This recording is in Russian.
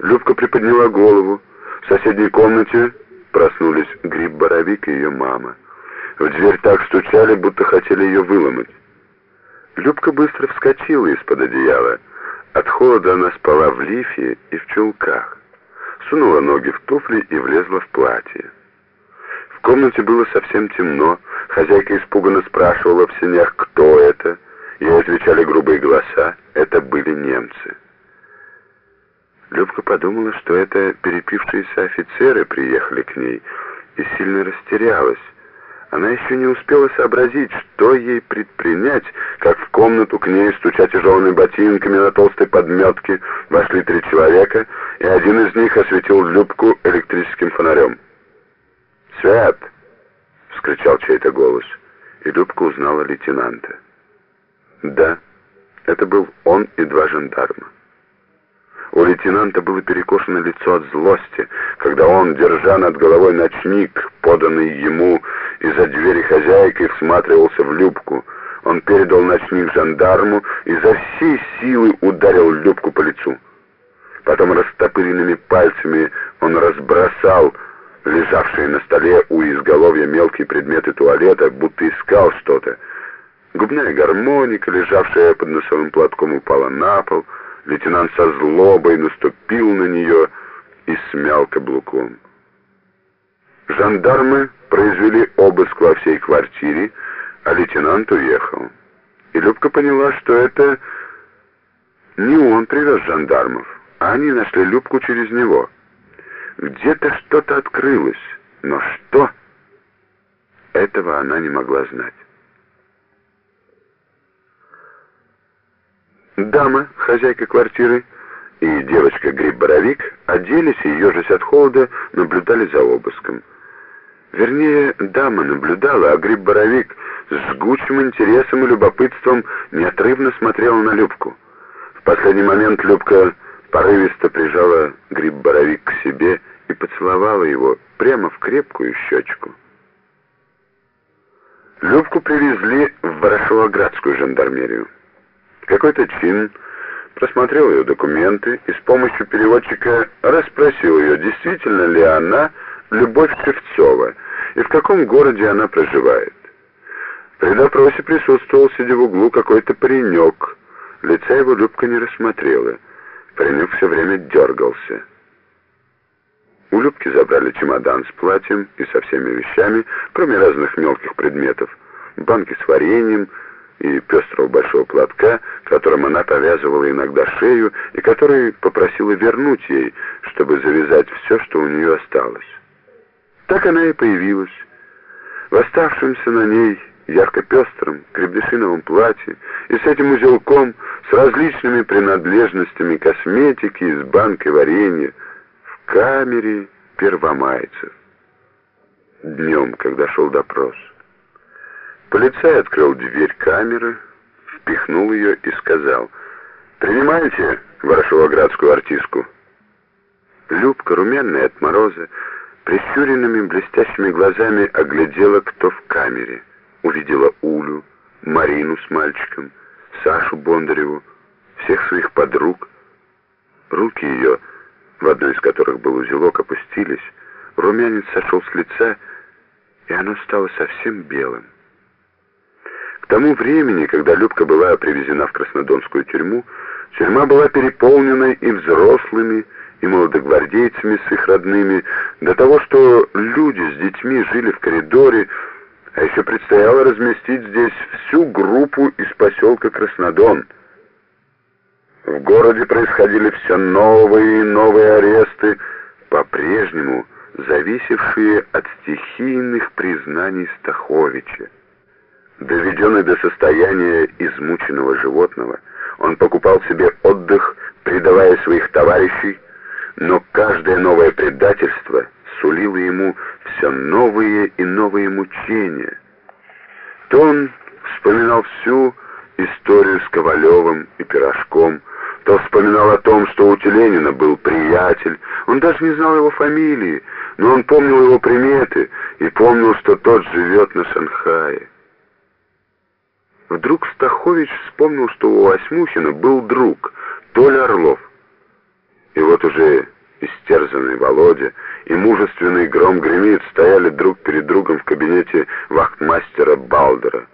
Любка приподняла голову. В соседней комнате проснулись Гриб-Боровик и ее мама. В дверь так стучали, будто хотели ее выломать. Любка быстро вскочила из-под одеяла. От холода она спала в лифе и в чулках. Сунула ноги в туфли и влезла в платье. В комнате было совсем темно. Хозяйка испуганно спрашивала в сенях, кто это. Ей отвечали грубые голоса. Это были немцы. Любка подумала, что это перепившиеся офицеры приехали к ней, и сильно растерялась. Она еще не успела сообразить, что ей предпринять, как в комнату к ней, стуча тяжелыми ботинками на толстой подметке, вошли три человека, и один из них осветил Любку электрическим фонарем. «Свят!» — вскричал чей-то голос, и Любка узнала лейтенанта. Да, это был он и два жандарма. У лейтенанта было перекошено лицо от злости, когда он, держа над головой ночник, поданный ему из-за двери хозяйкой, всматривался в Любку. Он передал ночник жандарму и за всей силы ударил Любку по лицу. Потом растопыренными пальцами он разбросал лежавшие на столе у изголовья мелкие предметы туалета, будто искал что-то. Губная гармоника, лежавшая под носовым платком, упала на пол — Лейтенант со злобой наступил на нее и смял каблуком. Жандармы произвели обыск во всей квартире, а лейтенант уехал. И Любка поняла, что это не он привез жандармов, а они нашли Любку через него. Где-то что-то открылось, но что? Этого она не могла знать. Дама, хозяйка квартиры, и девочка Гриб-Боровик оделись и, ежась от холода, наблюдали за обыском. Вернее, дама наблюдала, а Гриб-Боровик с жгучим интересом и любопытством неотрывно смотрела на Любку. В последний момент Любка порывисто прижала Гриб-Боровик к себе и поцеловала его прямо в крепкую щечку. Любку привезли в Ворошилоградскую жандармерию. Какой-то чин просмотрел ее документы и с помощью переводчика расспросил ее, действительно ли она Любовь Шевцова и в каком городе она проживает. При допросе присутствовал, сидя в углу, какой-то паренек. Лица его Любка не рассмотрела. Паренек все время дергался. У Любки забрали чемодан с платьем и со всеми вещами, кроме разных мелких предметов, банки с вареньем, и пестрого большого платка, которым она повязывала иногда шею и который попросила вернуть ей, чтобы завязать все, что у нее осталось. Так она и появилась. В оставшемся на ней ярко-пестром крепдышиновом платье и с этим узелком, с различными принадлежностями косметики из банки варенья, в камере первомайцев. Днем, когда шел допрос. Полицай открыл дверь камеры, впихнул ее и сказал, «Принимайте Ворошилоградскую артистку». Любка, румяная от мороза, прищуренными блестящими глазами оглядела, кто в камере. Увидела Улю, Марину с мальчиком, Сашу Бондареву, всех своих подруг. Руки ее, в одной из которых был узелок, опустились, румянец сошел с лица, и оно стало совсем белым. К тому времени, когда Любка была привезена в Краснодонскую тюрьму, тюрьма была переполнена и взрослыми, и молодогвардейцами с их родными, до того, что люди с детьми жили в коридоре, а еще предстояло разместить здесь всю группу из поселка Краснодон. В городе происходили все новые и новые аресты, по-прежнему зависевшие от стихийных признаний Стаховича. Доведенный до состояния измученного животного, он покупал себе отдых, предавая своих товарищей, но каждое новое предательство сулило ему все новые и новые мучения. То он вспоминал всю историю с Ковалевым и Пирожком, то вспоминал о том, что у Теленина был приятель, он даже не знал его фамилии, но он помнил его приметы и помнил, что тот живет на Шанхае. Вдруг Стахович вспомнил, что у Осьмухина был друг, Толя Орлов. И вот уже истерзанный Володя и мужественный гром гремит стояли друг перед другом в кабинете вахтмастера Балдера.